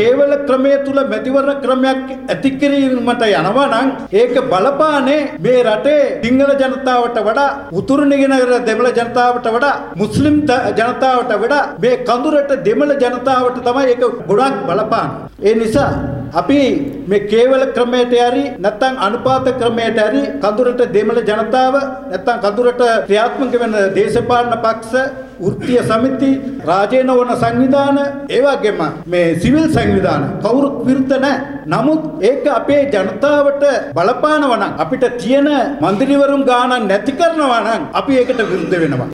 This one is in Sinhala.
කේවල ක්‍රමය තුල මැතිවරණ ක්‍රමයක් ඇති කිරීමට යනවා නම් ඒක බලපානේ මේ රටේ සිංහල ජනතාවට වඩා උතුරු නිගනගර දෙමළ ජනතාවට වඩා මුස්ලිම් ජනතාවට වඩා මේ කඳුරට දෙමළ ජනතාවට තමයි ඒක ගොඩක් බලපාන්නේ. ඒ නිසා අපි මේ කේවල ක්‍රමයට හරි නැත්නම් අනුපාත ක්‍රමයට හරි කඳුරට දෙමළ ජනතාව නැත්නම් කඳුරට ක්‍රියාත්මක වෙන දේශපාලන පක්ෂ වෘත්තීය සමිති, රාජේන වන සංවිධාන, ඒ වගේම මේ සිවිල් සංවිධාන කවුරුත් විරුද්ධ නැහැ. නමුත් ඒක අපේ ජනතාවට බලපානවා නම් අපිට තියෙන മന്ത്രിවරුන් ගාණක් නැති කරනවා නම් අපි ඒකට විරුද්ධ වෙනවා.